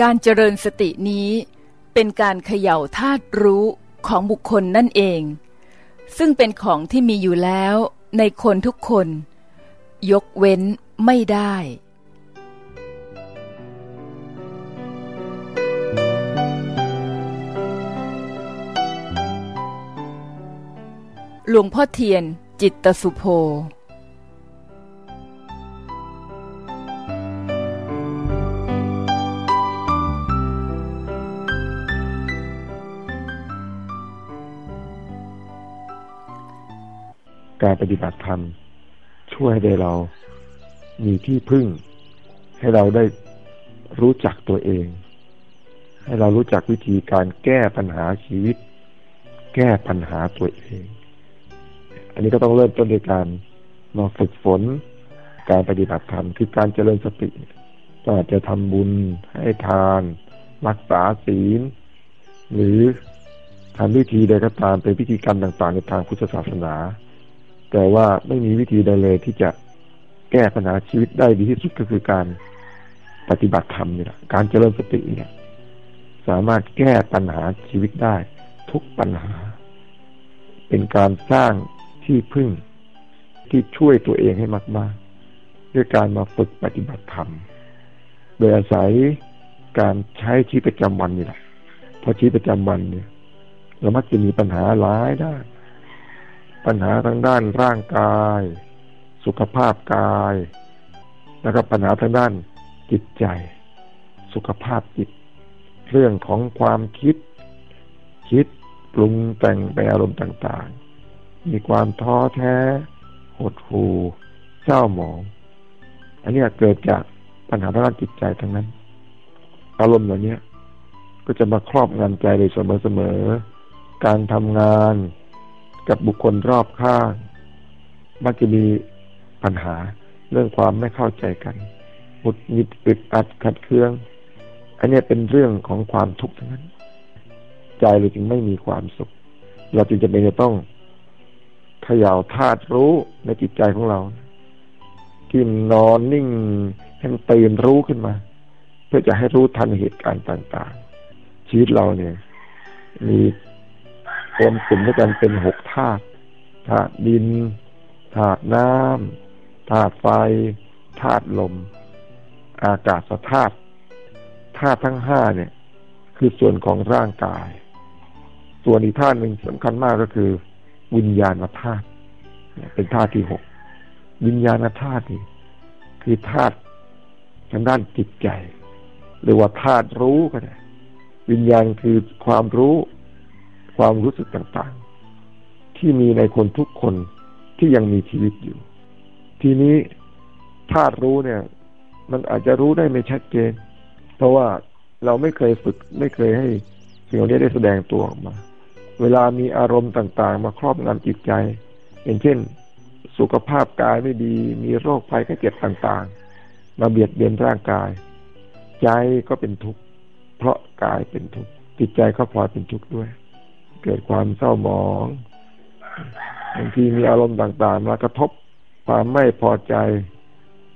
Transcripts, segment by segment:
การเจริญสตินี้เป็นการเขย่าธาตุรู้ ของบุคคลนั่นเอง ซึ่งเป็นของที่มีอยู่แล้วในคนทุกคน ยกเว้นไม่ได้หลวงพ่อเทียนจิตตสุโภ การปฏิบัติธรรมช่วยให้เรามีที่พึ่ง ให้เราได้รู้จักตัวเอง ให้เรารู้จักวิธีการแก้ปัญหาชีวิต แก้ปัญหาตัวเอง อันนี้ก็ต้องเริ่มต้นด้วยการมาฝึกฝน การปฏิบัติธรรมคือการเจริญสติก็อาจจะทำบุญให้ทาน รักษาศีล หรือทำพิธีใดก็ตามเป็นพิธีกรรมต่างๆ ในทางพุทธศาสนา แต่ว่าไม่มีวิธีใดเลยที่จะแก้ปัญหาชีวิตได้ดีที่สุดก็คือการปฏิบัติธรรมนี่แหละการเจริญสติเนี่ยสามารถแก้ปัญหาชีวิตได้ทุกปัญหา เป็นการสร้างที่พึ่งที่ช่วยตัวเองให้มากๆด้วยการมาฝึกปฏิบัติธรรม โดยอาศัยการใช้ชีวิตประจำวันนี่แหละเพราะชีวิตประจำวันเนี่ยเรามักจะมีปัญหาหลายด้าน ปัญหาทางด้านร่างกาย สุขภาพกาย แล้วก็ปัญหาทางด้านจิตใจ สุขภาพจิต เรื่องของความคิด คิดปรุงแต่งไปอารมณ์ต่างๆ มีความท้อแท้ หดหู่เศร้าหมอง อันนี้เกิดจากปัญหาทางด้านจิตใจทั้งนั้น อารมณ์เหล่านี้ก็จะมาครอบงำใจเลยเสมอๆ การทำงาน กับบุคคลรอบข้าง มักจะมีปัญหาเรื่องความไม่เข้าใจกันหุดหงิดอึดอัดขัดเคือง อันนี้เป็นเรื่องของความทุกข์ทั้งนั้น ใจเราจึงไม่มีความสุข เราจึงจะเป็นจะต้องเขย่าธาตุรู้ในจิตใจของเรา ที่นอนนิ่งให้มันตื่นรู้ขึ้นมา เพื่อจะให้รู้ทันเหตุการณ์ต่าง ๆ ชีวิตเราเนี่ย มี รวมกลุ่มด้วยกันเป็นหกธาตุธาตุดินธาตุน้ำธาตุไฟธาตุลม อากาศธาตุธาตุทั้งห้าเนี่ย คือส่วนของร่างกาย ส่วนอีกธาตุหนึ่งสำคัญมากก็คือ วิญญาณธาตุเป็นธาตุที่หกวิญญาณธาตุนี่คือธาตุทางด้านจิตใจ หรือว่าธาตุรู้ก็ได้วิญญาณคือความรู้ ความรู้สึกต่างๆ ที่มีในคนทุกคนที่ยังมีชีวิตอยู่ ทีนี้ธาตุรู้เนี่ย มันอาจจะรู้ได้ไม่ชัดเจน เพราะว่าเราไม่เคยฝึกไม่เคยให้สิ่งเหล่านี้ได้แสดงตัวออกมา เวลามีอารมณ์ต่างๆ มาครอบงำจิตใจ อย่างเช่น สุขภาพกายไม่ดี มีโรคภัยไข้เจ็บต่างๆ มาเบียดเบียนร่างกาย ใจก็เป็นทุกข์เพราะกายเป็นทุกข์จิตใจก็พลอยเป็นทุกข์ด้วย เกิดความเศร้าหมองบางทีมีอารมณ์ต่างๆมากระทบความไม่พอใจ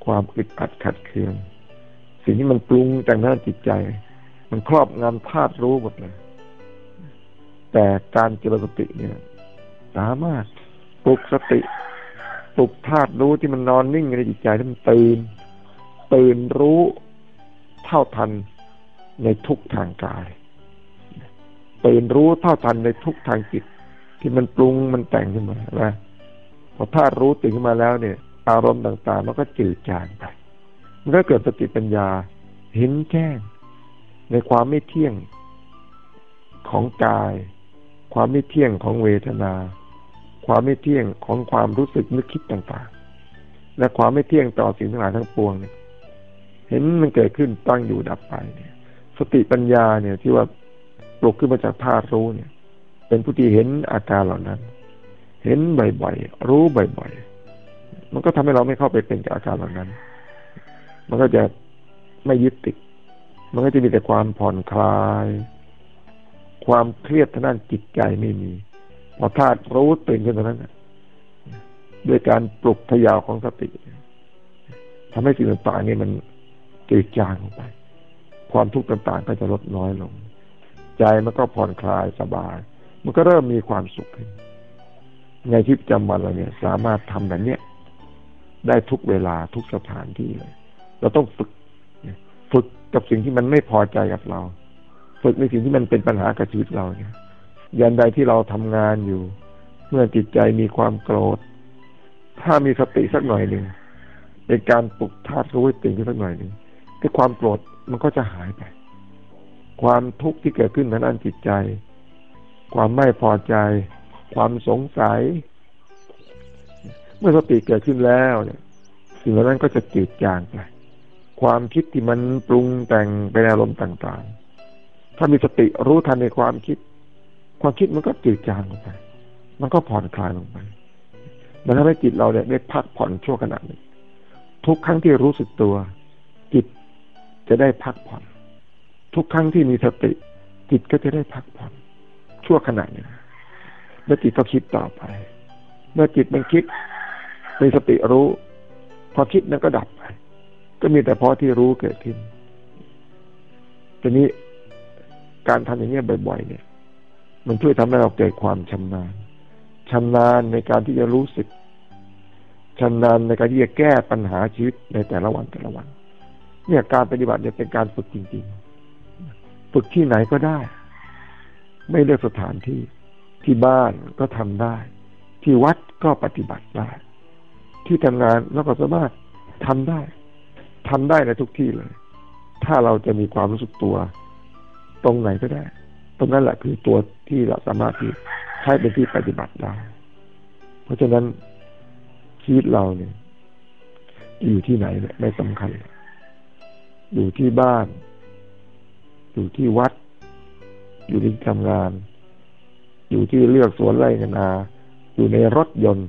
ความอึดอัดขัดเคือง สิ่งที่มันปรุงแต่งหน้าจิตใจ มันครอบงำธาตุรู้หมดเลยแต่การเจริญสติเนี่ย สามารถปลุกสติปลุกธาตุรู้ที่มันนอนนิ่งในจิตใจที่มันตื่นตื่นรู้เท่าทันในทุกทางกาย ตื่นรู้เท่าทันในทุกทางจิต ที่มันปรุงมันแต่งขึ้นมาแล้วพอธาตุรู้ตื่นขึ้นมาแล้วเนี่ย อารมณ์ต่างๆ มันก็จืดจางไปมันก็เกิดสติปัญญาเห็นแจ้ง ในความไม่เที่ยงของกาย ความไม่เที่ยงของเวทนา ความไม่เที่ยงของความรู้สึกนึกคิดต่างๆ และความไม่เที่ยงต่อสิ่งทั้งหลายทั้งปวงเนี่ยเห็นมันเกิดขึ้นตั้งอยู่ดับไปเนี่ย สติปัญญาเนี่ยที่ว่า ลุกขึ้นมาจากธาตุรู้เนี่ย เป็นผู้ที่เห็นอาการเหล่านั้น เห็นบ่อยๆรู้บ่อยๆมันก็ทำให้เราไม่เข้าไปเป็นกับอาการเหล่านั้น มันก็จะไม่ยึดติด มันก็จะมีแต่ความผ่อนคลาย ความเครียดทางด้านจิตใจไม่มี พอธาตุรู้ตื่นขึ้นตรงนั้นด้วยการปลุกทยาวของสติทำให้สิ่งต่างๆนี่มันจืดจางลงไป ความทุกข์ต่างๆก็จะลดน้อยลง ใจมันก็ผ่อนคลายสบาย มันก็เริ่มมีความสุขขึ้น ในชีวิตประจำวันเราเนี่ย สามารถทำแบบเนี้ยได้ทุกเวลาทุกสถานที่เลย เราต้องฝึก ฝึกกับสิ่งที่มันไม่พอใจกับเรา ฝึกในสิ่งที่มันเป็นปัญหากับชีวิตเราเนี่ยยันใดที่เราทำงานอยู่ เมื่อจิตใจมีความโกรธ ถ้ามีสติสักหน่อยหนึ่งเป็นการปลุกธาตุรู้ให้ตื่นขึ้นสักหน่อยหนึ่งไอ้ความโกรธมันก็จะหายไป ความทุกข์ที่เกิดขึ้นในด้านจิตใจ ความไม่พอใจ ความสงสัย เมื่อสติเกิดขึ้นแล้วเนี่ยสิ่งเหล่านั้นก็จะจืดจางไปความคิดที่มันปรุงแต่งไปอารมณ์ต่าง ๆ ถ้ามีสติรู้ทันในความคิด ความคิดมันก็จืดจางลงไป มันก็ผ่อนคลายลงไป มันทำให้จิตเราเนี่ยได้พักผ่อนชั่วขณะหนึ่งทุกครั้งที่รู้สึกตัว จิตจะได้พักผ่อน ทุกครั้งที่มีสติ จิตก็จะได้พักผ่อนชั่วขณะหนึ่งแล้วจิตก็คิดต่อไป เมื่อจิตมันคิดมีสติรู้ พอคิดนั้นก็ดับไป ก็มีแต่พอที่รู้เกิดขึ้นทีนี้การทำอย่างนี้บ่อย ๆ เนี่ย มันช่วยทำให้เราเกิดความชำนาญชำนาญในการที่จะรู้สึกชำนาญในการที่จะแก้ปัญหาชีวิตในแต่ละวันแต่ละวัน เนี่ยการปฏิบัติเนี่ยเป็นการฝึกจริง ๆ ฝึกที่ไหนก็ได้ ไม่เลือกสถานที่ที่บ้านก็ทำได้ ที่วัดก็ปฏิบัติได้ ที่ทำงานแล้วก็สามารถทำได้ทำได้ในทุกที่เลย ถ้าเราจะมีความรู้สึกตัว ตรงไหนก็ได้ ตรงนั้นแหละคือตัวที่เราสามารถที่ใช้เป็นที่ปฏิบัติได้ เพราะฉะนั้นชีวิตเราเนี่ยอยู่ที่ไหนเนี่ยไม่สำคัญ อยู่ที่บ้าน อยู่ที่วัด อยู่ที่ทำงาน อยู่ที่เลือกสวนไร่นา อยู่ในรถยนต์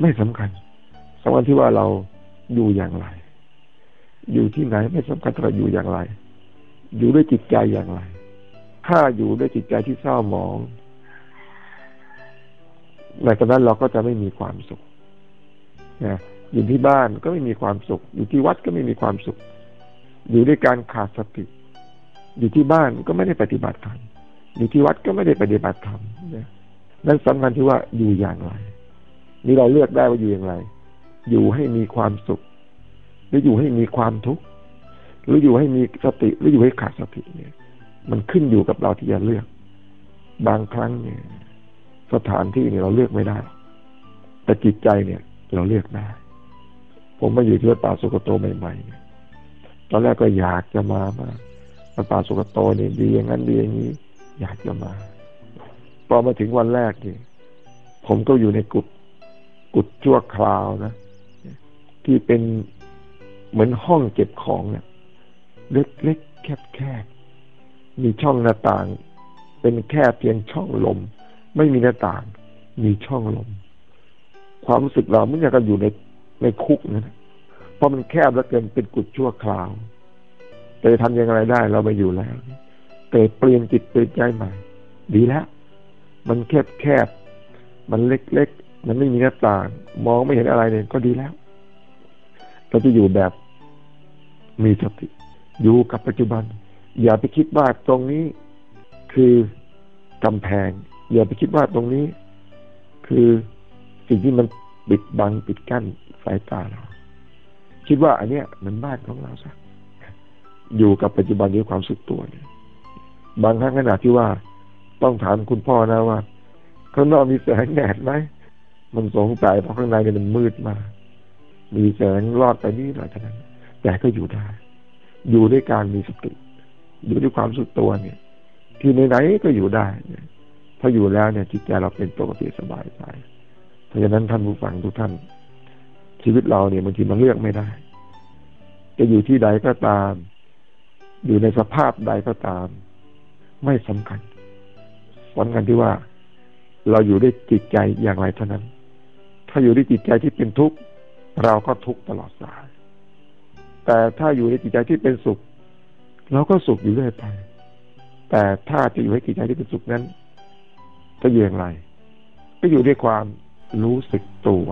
ไม่สำคัญสำคัญที่ว่าเราอยู่อย่างไร อยู่ที่ไหนไม่สำคัญเราอยู่อย่างไร อยู่ด้วยจิตใจอย่างไร ถ้าอยู่ด้วยจิตใจที่เศร้าหมองในตอนนั้นเราก็จะไม่มีความสุขนะอยู่ที่บ้านก็ไม่มีความสุข อยู่ที่วัดก็ไม่มีความสุข อยู่ด้วยการขาดสติ อยู่ที่บ้านก็ไม่ได้ปฏิบัติธรรมอยู่ที่วัดก็ไม่ได้ปฏิบัติธรรมนั่นสำคัญที่ว่าอยู่อย่างไร นี่เราเลือกได้ว่าอยู่อย่างไร อยู่ให้มีความสุข หรืออยู่ให้มีความทุกข์หรืออยู่ให้มีสติหรืออยู่ให้ขาดสติเนี่ย มันขึ้นอยู่กับเราที่จะเลือก บางครั้งเนี่ย สถานที่เนี่ยเราเลือกไม่ได้ แต่จิตใจเนี่ย เราเลือกได้ ผมมาอยู่ที่วัดป่าสุกโตใหม่ๆต อนแรกก็อยากจะมามาวัดป่าสุกโตเนี่ยดีอย่างนั้นดีอย่างนี้ อยากจะมา พอมาถึงวันแรกนี่ผมก็อยู่ในกุฏกุฏชั่วคราวนะ ที่เป็นเหมือนห้องเก็บของเนี่ยเล็กๆแคบๆมีช่องหน้าต่าง เป็นแค่เพียงช่องลม ไม่มีหน้าต่าง มีช่องลม ความรู้สึกเราไม่อยากจะอยู่ในในคุกนะเพ ราะมันแคบแล้วเกินเป็นกุดชั่วคราว แต่ทำยังไงได้เราไปอยู่แล้วแต่เปลี่ยนจิตเปลี่ยนใจใหม่ ดีแล้วมันแคบแคบมันเล็กๆ มันไม่มีหน้าต่าง มองไม่เห็นอะไรเลยก็ดีแล้ว เราจะอยู่แบบมีสติ อยู่กับปัจจุบัน อย่าไปคิดว่าตรงนี้คือกำแพง อย่าไปคิดว่าตรงนี้ คือสิ่งที่มันปิดบังปิดกั้นสายตาเรา คิดว่าอันเนี้ยมันบ้านของเราสักอยู่กับปัจจุบันด้วยความสุขตัวเนี่ยบางครั้งขนาดที่ว่าต้องถามคุณพ่อนะว่าข้างนอกมีแสงแดดไหมมันสงสัยเพราะข้างในเนี่ยมันมืดมากมีแสงรอดไปนี่หน่อยเท่านั้นแต่ก็อยู่ได้ อยู่ด้วยการมีสติ อยู่ด้วยความสุขตัวเนี่ย ที่ไหนๆก็อยู่ได้เนี่ยถ้าอยู่แล้วเนี่ยจิตใจเราเป็นปกติสบายใจเพราะฉะนั้นท่านผู้ฟังทุกท่าน ชีวิตเราเนี่ยบางทีมันเลือกไม่ได้ จะอยู่ที่ใดก็ตาม อยู่ในสภาพใดก็ตาม ไม่สำคัญสำคัญที่ว่า เราอยู่ด้วยจิตใจอย่างไรเท่านั้น ถ้าอยู่ด้วยจิตใจที่เป็นทุกข์เราก็ทุกข์ตลอดสายแต่ถ้าอยู่ในจิตใจที่เป็นสุข เราก็สุขอยู่เรื่อยไปแต่ถ้าจะอยู่ในจิตใจที่เป็นสุขนั้นจะอยู่อย่างไร ก็อยู่ด้วยความรู้สึกตัว